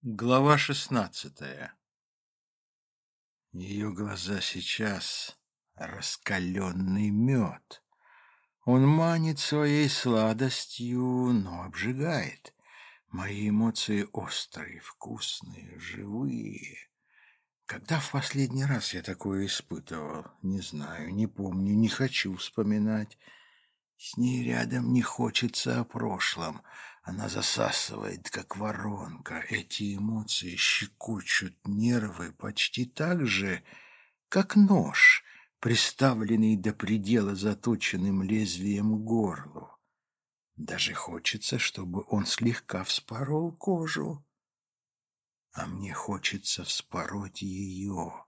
Глава шестнадцатая Ее глаза сейчас раскаленный мед. Он манит своей сладостью, но обжигает. Мои эмоции острые, вкусные, живые. Когда в последний раз я такое испытывал? Не знаю, не помню, не хочу вспоминать. С ней рядом не хочется о прошлом. Она засасывает, как воронка. Эти эмоции щекочут нервы почти так же, как нож, приставленный до предела заточенным лезвием горлу. Даже хочется, чтобы он слегка вспорол кожу. А мне хочется вспороть ее.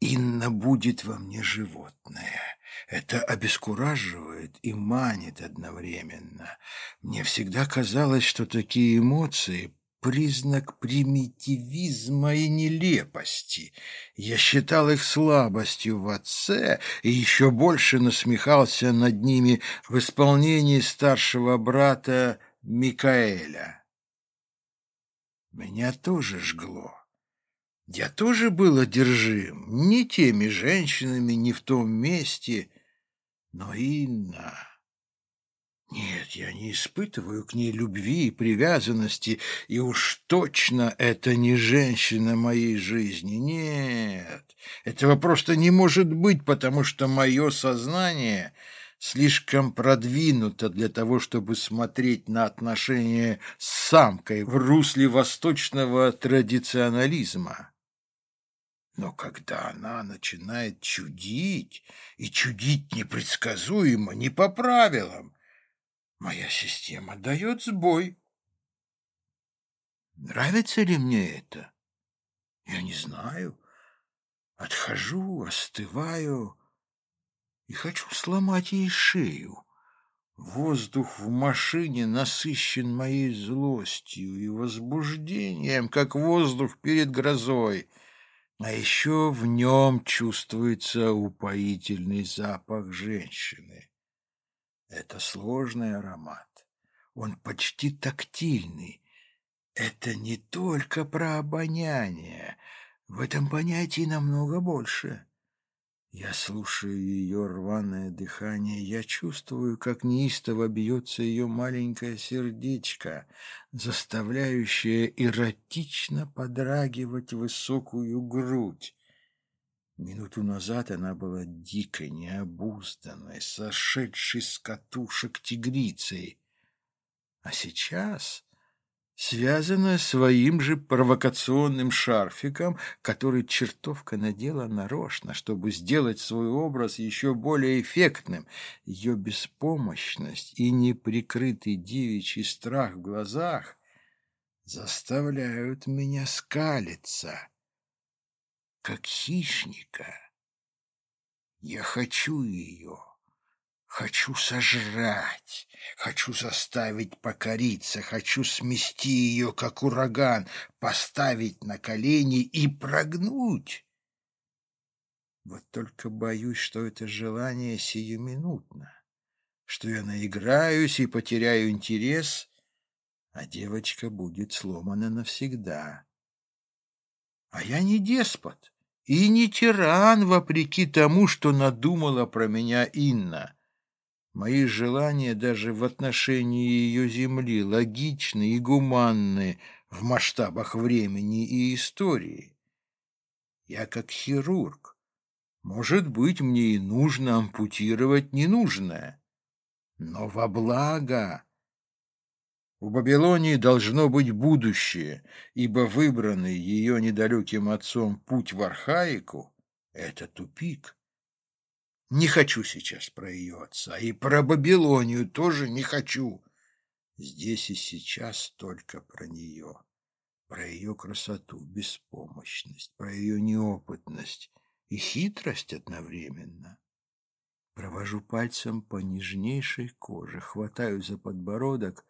Инна будет во мне животное. Это обескураживает и манит одновременно. Мне всегда казалось, что такие эмоции — признак примитивизма и нелепости. Я считал их слабостью в отце и еще больше насмехался над ними в исполнении старшего брата Микаэля. Меня тоже жгло. Я тоже был одержим, не теми женщинами, не в том месте, но Инна... Нет, я не испытываю к ней любви и привязанности, и уж точно это не женщина моей жизни. Нет, этого просто не может быть, потому что мое сознание слишком продвинуто для того, чтобы смотреть на отношения с самкой в русле восточного традиционализма. Но когда она начинает чудить, и чудить непредсказуемо, не по правилам, моя система дает сбой. Нравится ли мне это? Я не знаю. Отхожу, остываю и хочу сломать ей шею. Воздух в машине насыщен моей злостью и возбуждением, как воздух перед грозой. А еще в нем чувствуется упоительный запах женщины. Это сложный аромат. Он почти тактильный. Это не только про обоняние. В этом понятии намного больше. Я слушаю ее рваное дыхание, я чувствую, как неистово бьется ее маленькое сердечко, заставляющее эротично подрагивать высокую грудь. Минуту назад она была дикой, необузданной, сошедшей с катушек тигрицей. А сейчас связанная своим же провокационным шарфиком, который чертовка надела нарочно, чтобы сделать свой образ еще более эффектным. Ее беспомощность и неприкрытый девичий страх в глазах заставляют меня скалиться, как хищника. Я хочу ее. Хочу сожрать, хочу заставить покориться, хочу смести ее, как ураган, поставить на колени и прогнуть. Вот только боюсь, что это желание сиюминутно, что я наиграюсь и потеряю интерес, а девочка будет сломана навсегда. А я не деспот и не тиран, вопреки тому, что надумала про меня Инна. Мои желания даже в отношении ее земли логичны и гуманны в масштабах времени и истории. Я как хирург. Может быть, мне и нужно ампутировать ненужное, но во благо. У Вавилонии должно быть будущее, ибо выбранный ее недалеким отцом путь в архаику — это тупик. Не хочу сейчас про ее отца. И про Бабилонию тоже не хочу. Здесь и сейчас только про нее. Про ее красоту, беспомощность, про ее неопытность и хитрость одновременно. Провожу пальцем по нежнейшей коже, хватаю за подбородок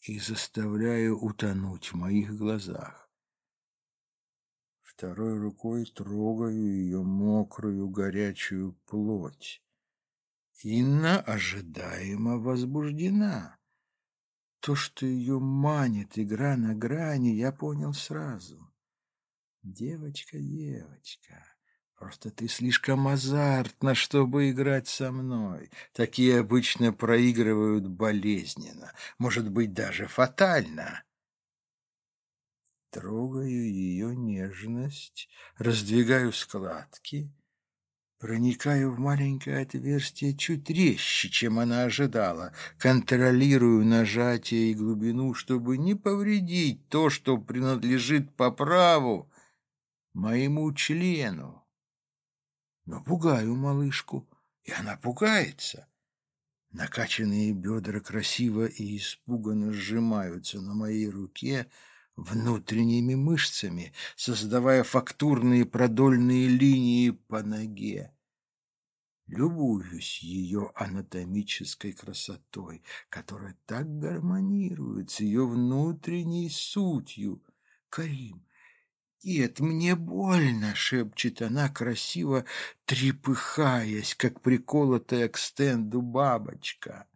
и заставляю утонуть в моих глазах. Второй рукой трогаю ее мокрую горячую плоть. Инна ожидаемо возбуждена. То, что ее манит игра на грани, я понял сразу. Девочка, девочка, просто ты слишком азартна, чтобы играть со мной. Такие обычно проигрывают болезненно, может быть, даже фатально. Трогаю ее нежность, раздвигаю складки, Проникаю в маленькое отверстие чуть резче, чем она ожидала. Контролирую нажатие и глубину, чтобы не повредить то, что принадлежит по праву моему члену. Но пугаю малышку, и она пугается. Накачанные бедра красиво и испуганно сжимаются на моей руке, внутренними мышцами, создавая фактурные продольные линии по ноге. Любуюсь ее анатомической красотой, которая так гармонирует с ее внутренней сутью. Карим, «Нет, мне больно!» — шепчет она, красиво трепыхаясь, как приколотая к стенду бабочка.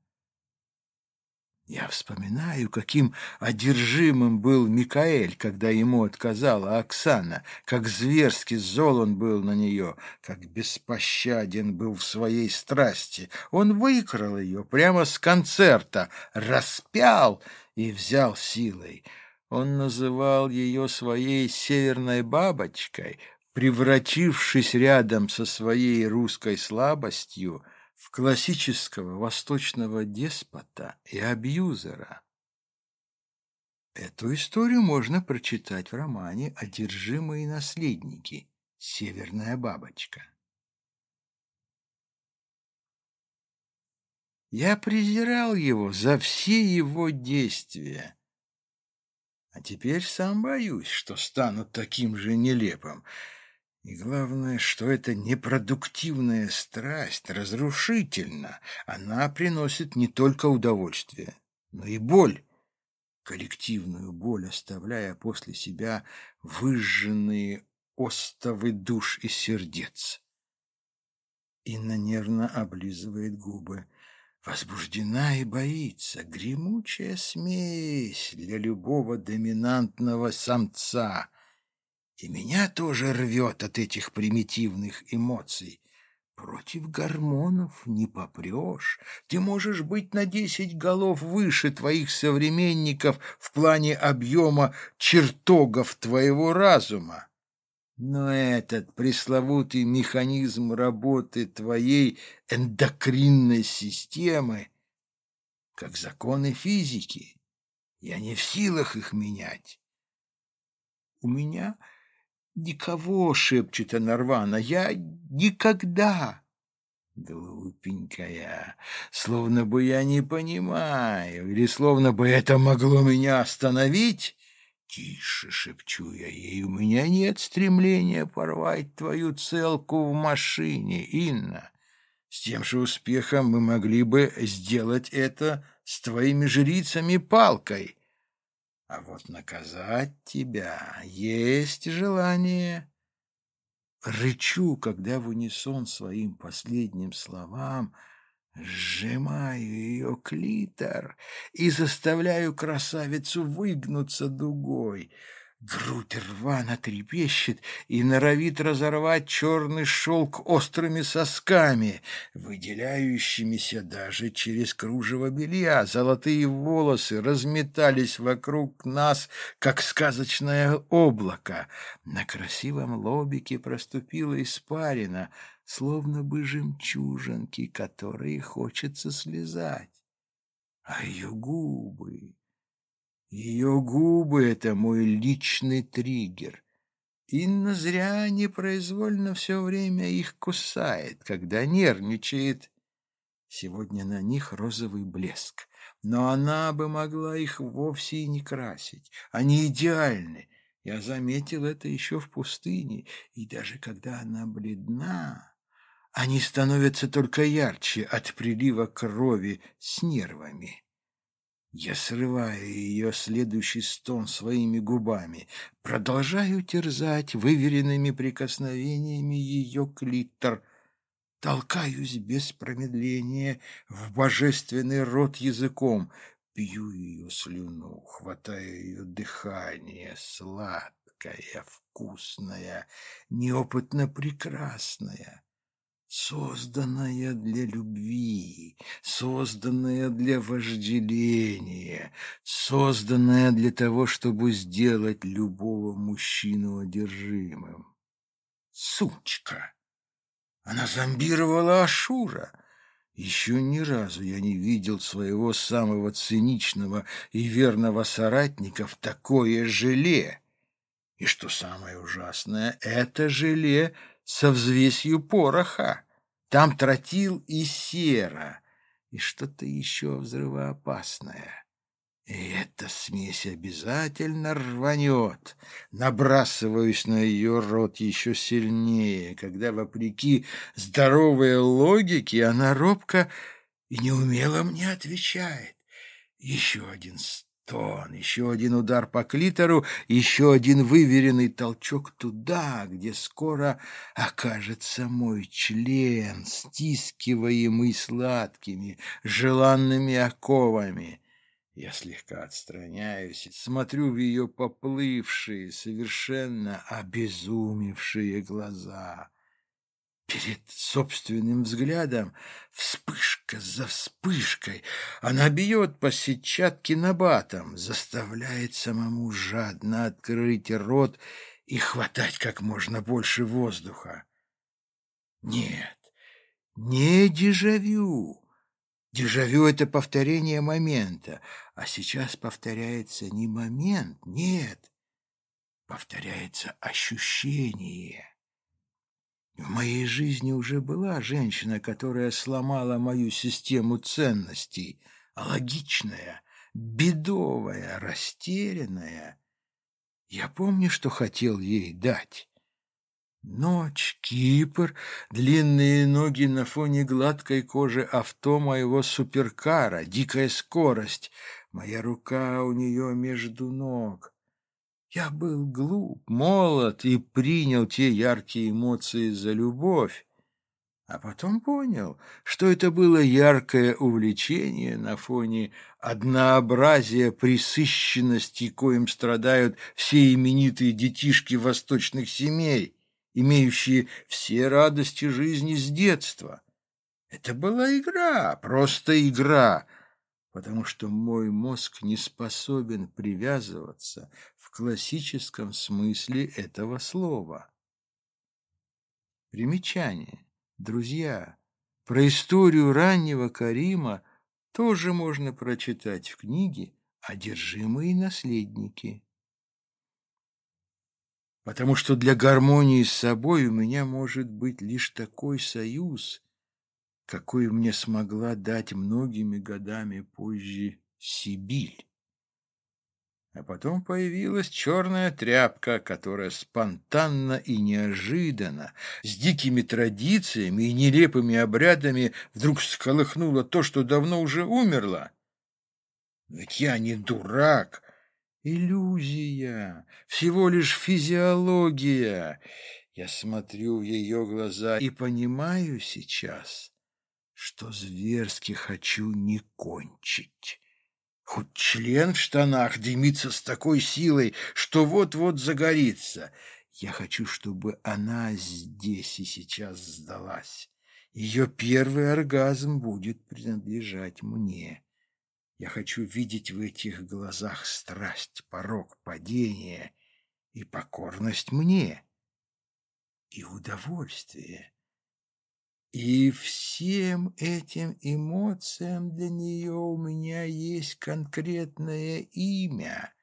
Я вспоминаю, каким одержимым был Микаэль, когда ему отказала Оксана, как зверски зол он был на нее, как беспощаден был в своей страсти. Он выкрал ее прямо с концерта, распял и взял силой. Он называл ее своей северной бабочкой, превратившись рядом со своей русской слабостью — в классического восточного деспота и абьюзера. Эту историю можно прочитать в романе «Одержимые наследники. Северная бабочка». Я презирал его за все его действия. А теперь сам боюсь, что стану таким же нелепым. И главное, что эта непродуктивная страсть разрушительна. Она приносит не только удовольствие, но и боль. Коллективную боль, оставляя после себя выжженные остовы душ и сердец. Инна нервно облизывает губы. Возбуждена и боится. Гремучая смесь для любого доминантного самца — и меня тоже рвет от этих примитивных эмоций. Против гормонов не попрешь. Ты можешь быть на десять голов выше твоих современников в плане объема чертогов твоего разума. Но этот пресловутый механизм работы твоей эндокринной системы, как законы физики, я не в силах их менять. У меня «Никого!» — шепчет она рвано. «Я никогда!» Глупенькая, словно бы я не понимаю, или словно бы это могло меня остановить. Тише, шепчу я ей, у меня нет стремления порвать твою целку в машине, Инна. С тем же успехом мы могли бы сделать это с твоими жрицами палкой. А вот наказать тебя есть желание. Рычу, когда в унисон своим последним словам сжимаю ее клитор и заставляю красавицу выгнуться дугой — Грудь рвано трепещет и норовит разорвать черный шелк острыми сосками, выделяющимися даже через кружево белья. Золотые волосы разметались вокруг нас, как сказочное облако. На красивом лобике проступила испарина, словно бы жемчужинки, которые хочется слезать. А ее губы... Ее губы — это мой личный триггер. Инна зря непроизвольно все время их кусает, когда нервничает. Сегодня на них розовый блеск, но она бы могла их вовсе и не красить. Они идеальны. Я заметил это еще в пустыне, и даже когда она бледна, они становятся только ярче от прилива крови с нервами. Я срываю ее следующий стон своими губами, продолжаю терзать выверенными прикосновениями ее клитор, толкаюсь без промедления в божественный рот языком, пью ее слюну, хватаю ее дыхание, сладкое, вкусное, неопытно прекрасное созданная для любви, созданная для вожделения, созданная для того, чтобы сделать любого мужчину одержимым. Сучка! Она зомбировала Ашура. Еще ни разу я не видел своего самого циничного и верного соратника в такое желе. И что самое ужасное, это желе со взвесью пороха. Там тротил и сера, и что-то еще взрывоопасное. И эта смесь обязательно рванет. Набрасываюсь на ее рот еще сильнее, когда, вопреки здоровой логике, она робко и неумело мне отвечает. Еще один стон, еще один удар по клитору, еще один выверенный толчок туда, где скоро окажется мой член, стискиваемый сладкими, желанными оковами. Я слегка отстраняюсь, смотрю в ее поплывшие, совершенно обезумевшие глаза. Перед собственным взглядом вспышка за вспышкой. Она бьет по сетчатке набатом, заставляет самому жадно открыть рот и хватать как можно больше воздуха. Нет, не дежавю. Дежавю — это повторение момента, а сейчас повторяется не момент, нет, повторяется ощущение. В моей жизни уже была женщина, которая сломала мою систему ценностей, логичная, бедовая, растерянная. Я помню, что хотел ей дать. Ночь, Кипр, длинные ноги на фоне гладкой кожи авто моего суперкара, дикая скорость. Моя рука у нее между ног. Я был глуп, молод и принял те яркие эмоции за любовь. А потом понял, что это было яркое увлечение на фоне однообразия присыщенности, коим страдают все именитые детишки восточных семей имеющие все радости жизни с детства. Это была игра, просто игра, потому что мой мозг не способен привязываться в классическом смысле этого слова. Примечание. Друзья, про историю раннего Карима тоже можно прочитать в книге «Одержимые наследники» потому что для гармонии с собой у меня может быть лишь такой союз, какой мне смогла дать многими годами позже Сибиль. А потом появилась черная тряпка, которая спонтанно и неожиданно, с дикими традициями и нелепыми обрядами вдруг сколыхнула то, что давно уже умерло. Ведь я не дурак, Иллюзия, всего лишь физиология. Я смотрю в ее глаза и понимаю сейчас, что зверски хочу не кончить. Хоть член в штанах дымится с такой силой, что вот-вот загорится. Я хочу, чтобы она здесь и сейчас сдалась. Ее первый оргазм будет принадлежать мне. Я хочу видеть в этих глазах страсть, порог, падение и покорность мне, и удовольствие. И всем этим эмоциям для нее у меня есть конкретное имя.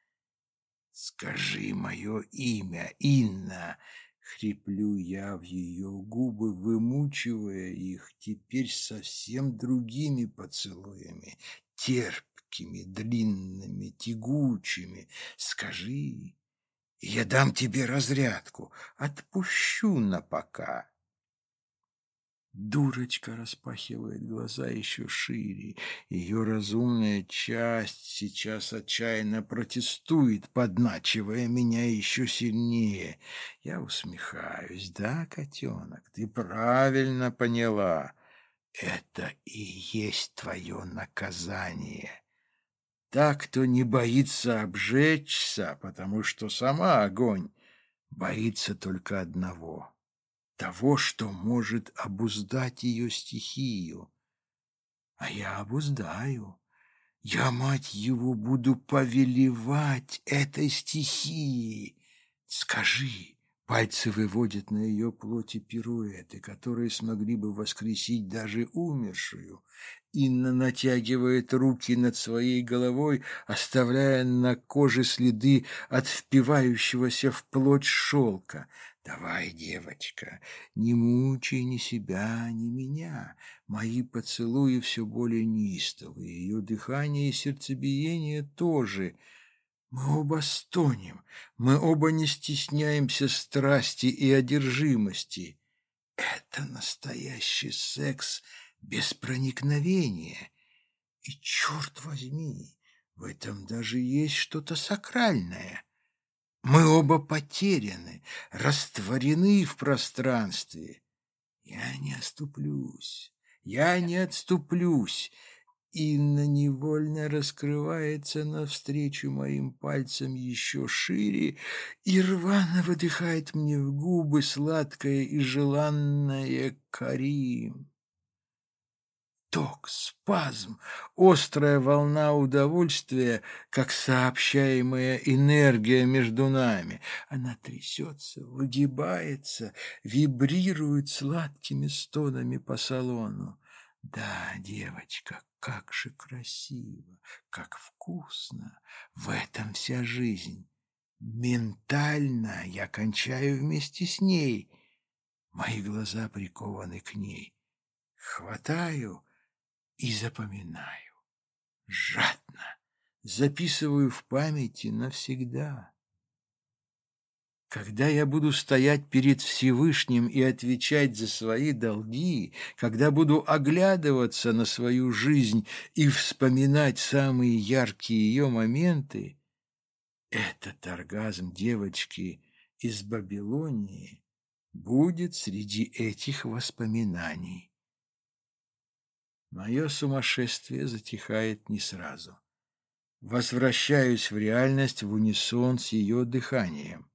Скажи мое имя, Инна, Хриплю я в ее губы, вымучивая их теперь совсем другими поцелуями, терпкими, длинными, тягучими. Скажи, я дам тебе разрядку, отпущу на пока. Дурочка распахивает глаза еще шире. Ее разумная часть сейчас отчаянно протестует, подначивая меня еще сильнее. Я усмехаюсь. Да, котенок, ты правильно поняла. Это и есть твое наказание. та, кто не боится обжечься, потому что сама огонь боится только одного — того, что может обуздать ее стихию. А я обуздаю. Я, мать его, буду повелевать этой стихией. Скажи, пальцы выводят на ее плоти пируэты, которые смогли бы воскресить даже умершую. Инна натягивает руки над своей головой, оставляя на коже следы от впивающегося в плоть шелка. «Давай, девочка, не мучай ни себя, ни меня. Мои поцелуи все более неистовые, ее дыхание и сердцебиение тоже. Мы оба стонем, мы оба не стесняемся страсти и одержимости. Это настоящий секс без проникновения. И, черт возьми, в этом даже есть что-то сакральное». Мы оба потеряны, растворены в пространстве. Я не оступлюсь, я не отступлюсь. Инна невольно раскрывается навстречу моим пальцам еще шире и рвано выдыхает мне в губы сладкое и желанное «Карим» ток, спазм, острая волна удовольствия, как сообщаемая энергия между нами. Она трясется, выгибается, вибрирует сладкими стонами по салону. Да, девочка, как же красиво, как вкусно. В этом вся жизнь. Ментально я кончаю вместе с ней. Мои глаза прикованы к ней. Хватаю и запоминаю. Жадно записываю в памяти навсегда. Когда я буду стоять перед Всевышним и отвечать за свои долги, когда буду оглядываться на свою жизнь и вспоминать самые яркие ее моменты, этот оргазм девочки из Бабилонии будет среди этих воспоминаний. Мое сумасшествие затихает не сразу. Возвращаюсь в реальность в унисон с ее дыханием.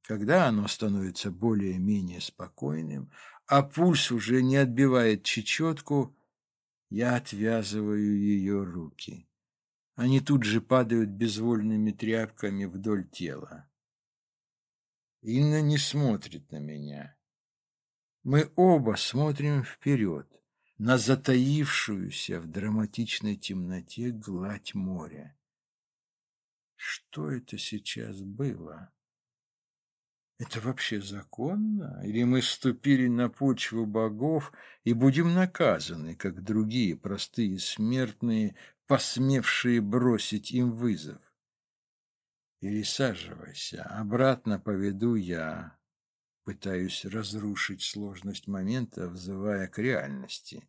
Когда оно становится более-менее спокойным, а пульс уже не отбивает чечетку, я отвязываю ее руки. Они тут же падают безвольными тряпками вдоль тела. Инна не смотрит на меня. Мы оба смотрим вперед на затаившуюся в драматичной темноте гладь моря. Что это сейчас было? Это вообще законно? Или мы ступили на почву богов и будем наказаны, как другие простые смертные, посмевшие бросить им вызов? Пересаживайся, обратно поведу я, Пытаюсь разрушить сложность момента, взывая к реальности.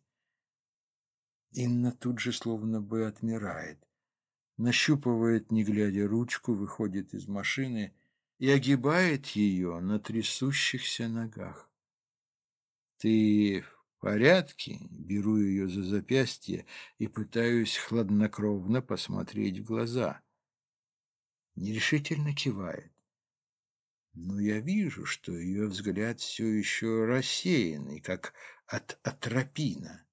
Инна тут же словно бы отмирает. Нащупывает, не глядя, ручку, выходит из машины и огибает ее на трясущихся ногах. «Ты в порядке?» Беру ее за запястье и пытаюсь хладнокровно посмотреть в глаза. Нерешительно кивает но я вижу, что ее взгляд все еще рассеянный, как от атропина.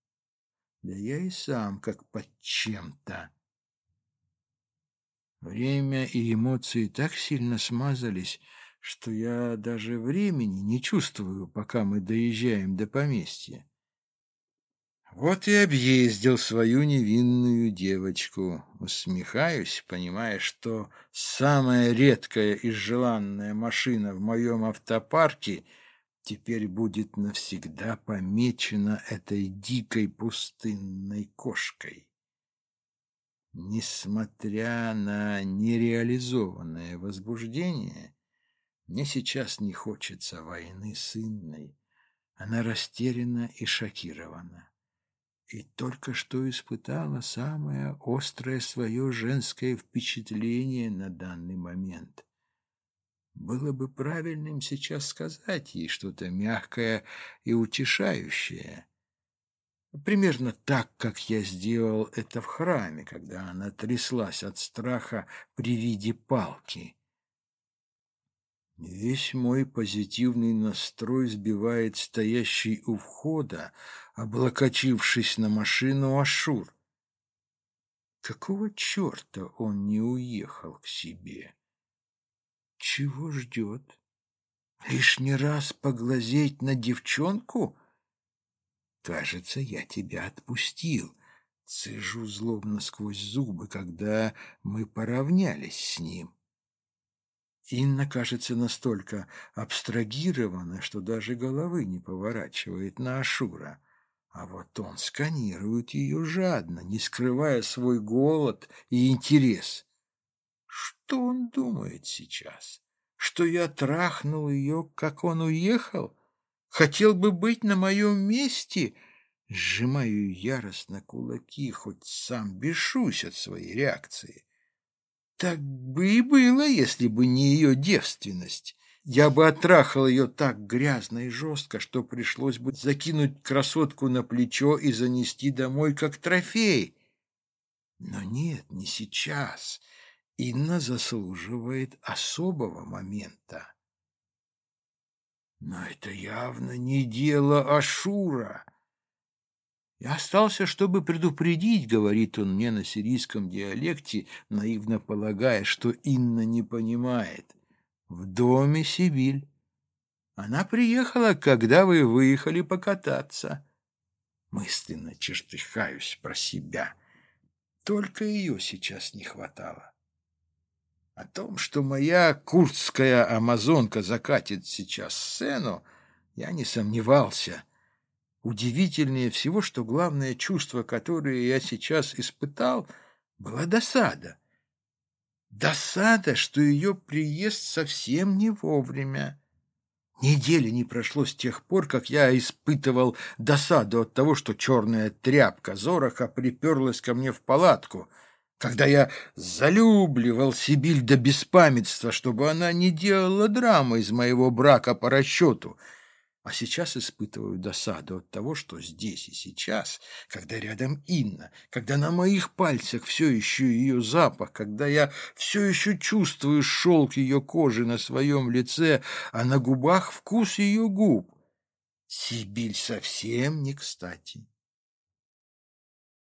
Да я и сам как под чем-то. Время и эмоции так сильно смазались, что я даже времени не чувствую, пока мы доезжаем до поместья. Вот и объездил свою невинную девочку. Усмехаюсь, понимая, что самая редкая и желанная машина в моем автопарке теперь будет навсегда помечена этой дикой пустынной кошкой. Несмотря на нереализованное возбуждение, мне сейчас не хочется войны с Инной. Она растеряна и шокирована и только что испытала самое острое свое женское впечатление на данный момент. Было бы правильным сейчас сказать ей что-то мягкое и утешающее. Примерно так, как я сделал это в храме, когда она тряслась от страха при виде палки. Весь мой позитивный настрой сбивает стоящий у входа, облокочившись на машину Ашур. Какого черта он не уехал к себе? Чего ждет? Лишний раз поглазеть на девчонку? Кажется, я тебя отпустил. Цежу злобно сквозь зубы, когда мы поравнялись с ним. Инна кажется настолько абстрагирована, что даже головы не поворачивает на Ашура. А вот он сканирует ее жадно, не скрывая свой голод и интерес. Что он думает сейчас? Что я трахнул ее, как он уехал? Хотел бы быть на моем месте? Сжимаю яростно кулаки, хоть сам бешусь от своей реакции. Так бы и было, если бы не ее девственность. Я бы оттрахал ее так грязно и жестко, что пришлось бы закинуть красотку на плечо и занести домой как трофей. Но нет, не сейчас. Инна заслуживает особого момента. Но это явно не дело Ашура. Я остался, чтобы предупредить, говорит он мне на сирийском диалекте, наивно полагая, что Инна не понимает. В доме Сибиль. Она приехала, когда вы выехали покататься. Мысленно чертыхаюсь про себя. Только ее сейчас не хватало. О том, что моя курдская амазонка закатит сейчас сцену, я не сомневался — Удивительнее всего, что главное чувство, которое я сейчас испытал, была досада. Досада, что ее приезд совсем не вовремя. Недели не прошло с тех пор, как я испытывал досаду от того, что черная тряпка Зороха приперлась ко мне в палатку, когда я залюбливал Сибиль до беспамятства, чтобы она не делала драмы из моего брака по расчету — а сейчас испытываю досаду от того, что здесь и сейчас, когда рядом Инна, когда на моих пальцах все еще ее запах, когда я все еще чувствую шелк ее кожи на своем лице, а на губах вкус ее губ. Сибиль совсем не кстати.